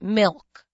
milk.